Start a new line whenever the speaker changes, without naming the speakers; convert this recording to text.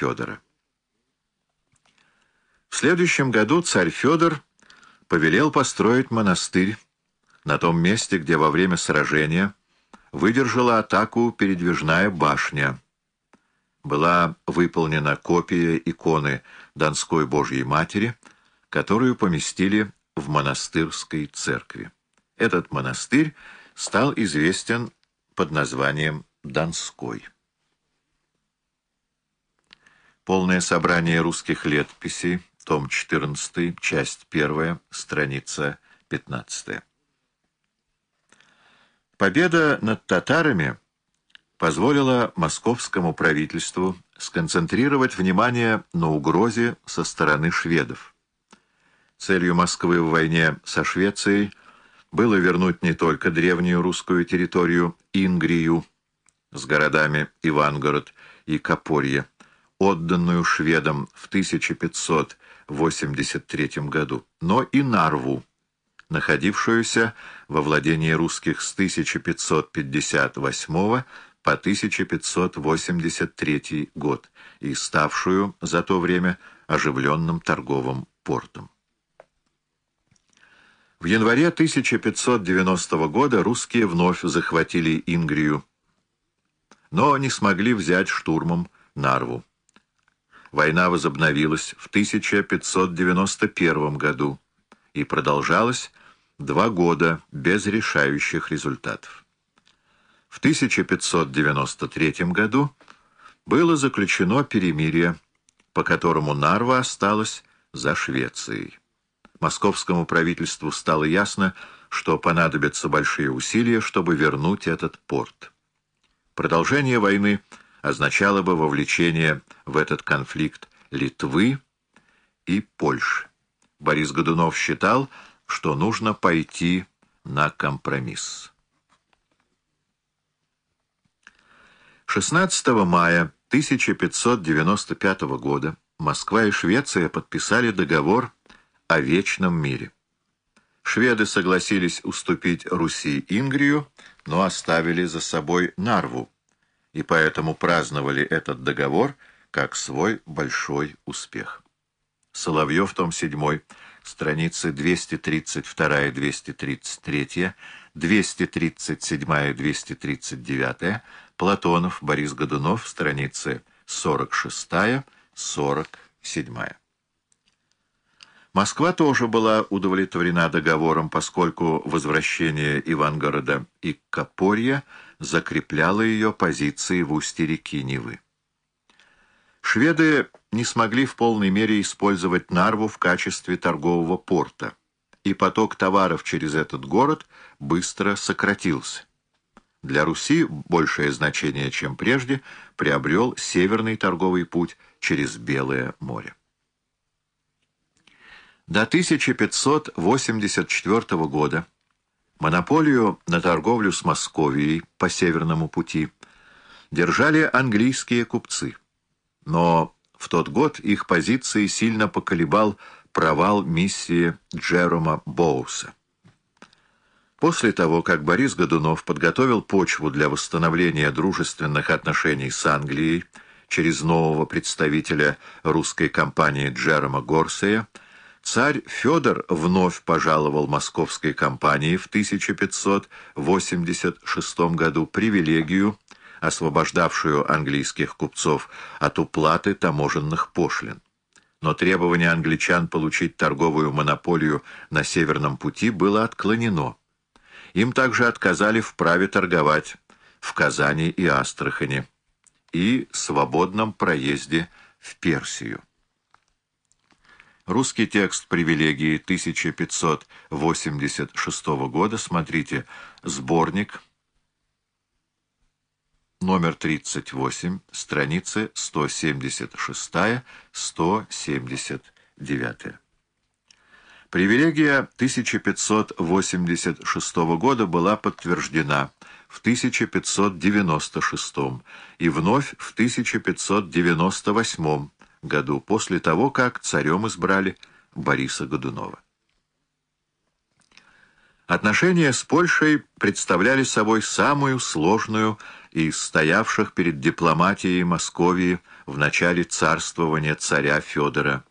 Федора. В следующем году царь Федор повелел построить монастырь на том месте, где во время сражения выдержала атаку передвижная башня. Была выполнена копия иконы Донской Божьей Матери, которую поместили в монастырской церкви. Этот монастырь стал известен под названием Донской. Полное собрание русских летописей, том 14, часть 1, страница 15. Победа над татарами позволила московскому правительству сконцентрировать внимание на угрозе со стороны шведов. Целью Москвы в войне со Швецией было вернуть не только древнюю русскую территорию Ингрию с городами Ивангород и Копорье, отданную шведам в 1583 году, но и Нарву, находившуюся во владении русских с 1558 по 1583 год и ставшую за то время оживленным торговым портом. В январе 1590 года русские вновь захватили Ингрию, но не смогли взять штурмом Нарву. Война возобновилась в 1591 году и продолжалась два года без решающих результатов. В 1593 году было заключено перемирие, по которому Нарва осталась за Швецией. Московскому правительству стало ясно, что понадобятся большие усилия, чтобы вернуть этот порт. Продолжение войны означало бы вовлечение в этот конфликт Литвы и Польши. Борис Годунов считал, что нужно пойти на компромисс. 16 мая 1595 года Москва и Швеция подписали договор о вечном мире. Шведы согласились уступить Руси Ингрию, но оставили за собой Нарву, и поэтому праздновали этот договор как свой большой успех. Соловьев, том 7, страницы 232-233, 237-239, Платонов, Борис Годунов, страницы 46-47. Москва тоже была удовлетворена договором, поскольку возвращение Ивангорода и Копорья закрепляло ее позиции в устье реки Невы. Шведы не смогли в полной мере использовать Нарву в качестве торгового порта, и поток товаров через этот город быстро сократился. Для Руси большее значение, чем прежде, приобрел северный торговый путь через Белое море. До 1584 года монополию на торговлю с Московией по Северному пути держали английские купцы. Но в тот год их позиции сильно поколебал провал миссии Джерома Боуса. После того, как Борис Годунов подготовил почву для восстановления дружественных отношений с Англией через нового представителя русской компании Джерома Горсея, Царь Федор вновь пожаловал московской компании в 1586 году привилегию, освобождавшую английских купцов от уплаты таможенных пошлин. Но требование англичан получить торговую монополию на Северном пути было отклонено. Им также отказали в праве торговать в Казани и Астрахани и свободном проезде в Персию. Русский текст привилегии 1586 года. Смотрите, сборник, номер 38, страницы 176-179. Привилегия 1586 года была подтверждена в 1596 и вновь в 1598 году, после того, как царем избрали Бориса Годунова. Отношения с Польшей представляли собой самую сложную из стоявших перед дипломатией Московии в начале царствования царя Федора